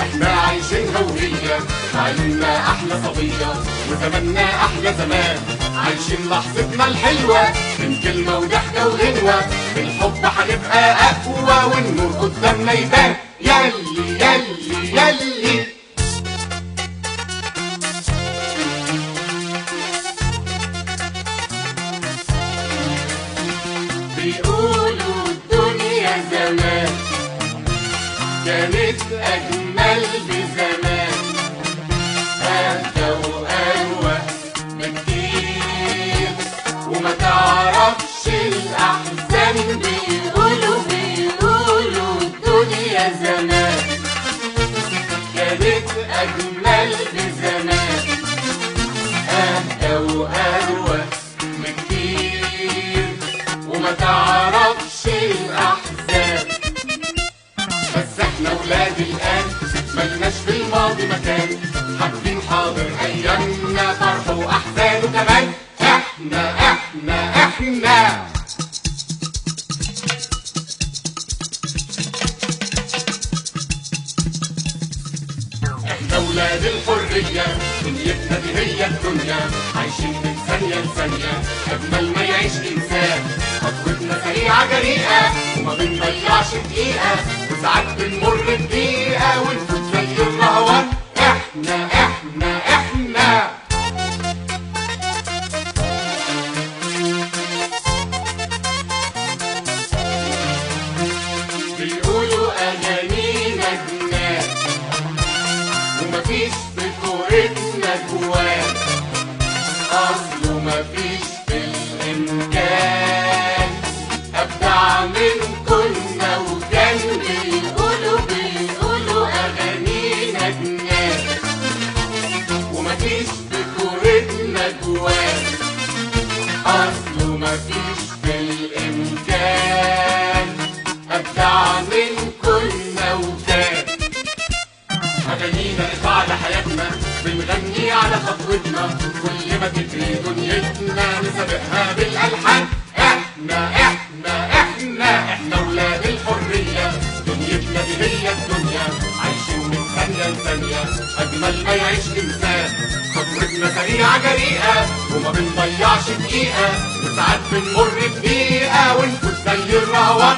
احنا عايشينها وهي عيوننا احلى صبية وزماننا احلى زمان. عايشين لحظتنا الحلوة. من كلمة وضحكة وغنوة. بالحب هنبقى اقوى والنور قدامنا يبان. يلي يلي يلي. بيقولوا الدنيا زمان. كانت أجمل بزمان أهدى وأروق بكتير وما تعرفش الأحزان بيقولوا بيقولوا الدنيا زمان كانت أجمل بزمان أهدى وأروق الماضي مكان حابين حاضر أيامنا فرح وأحزان وكمان احنا احنا احنا احنا ولاد الحرية دنيتنا دي هي الدنيا عايشين من ثانية لثانية أجمل ما يعيش إنسان خطوتنا سريعة جريئة وما بنضيعش دقيقة وساعات بنمر احنا احنا بيقولوا أغانينا جنان ومفيش في كورتنا جوان اصله مفيش ومفيش في كورتنا جوان أصله مفيش في الإمكان أبدع من كنا وكان أغانينا إيقاع لحياتنا بنغني على خطوتنا كل ما تجري دنيتنا نسابقها بالألحان إحنا إحنا إحنا إحنا ولاد الحرية دنيتنا دي هي الدنيا عايشين من ثانية لثانية أجمل ما يعيش إنسان خطوتنا سريعة جريئة وما بنضيعش دقيقة وساعات بنمر بدقيقة ونفوت زي الرهوان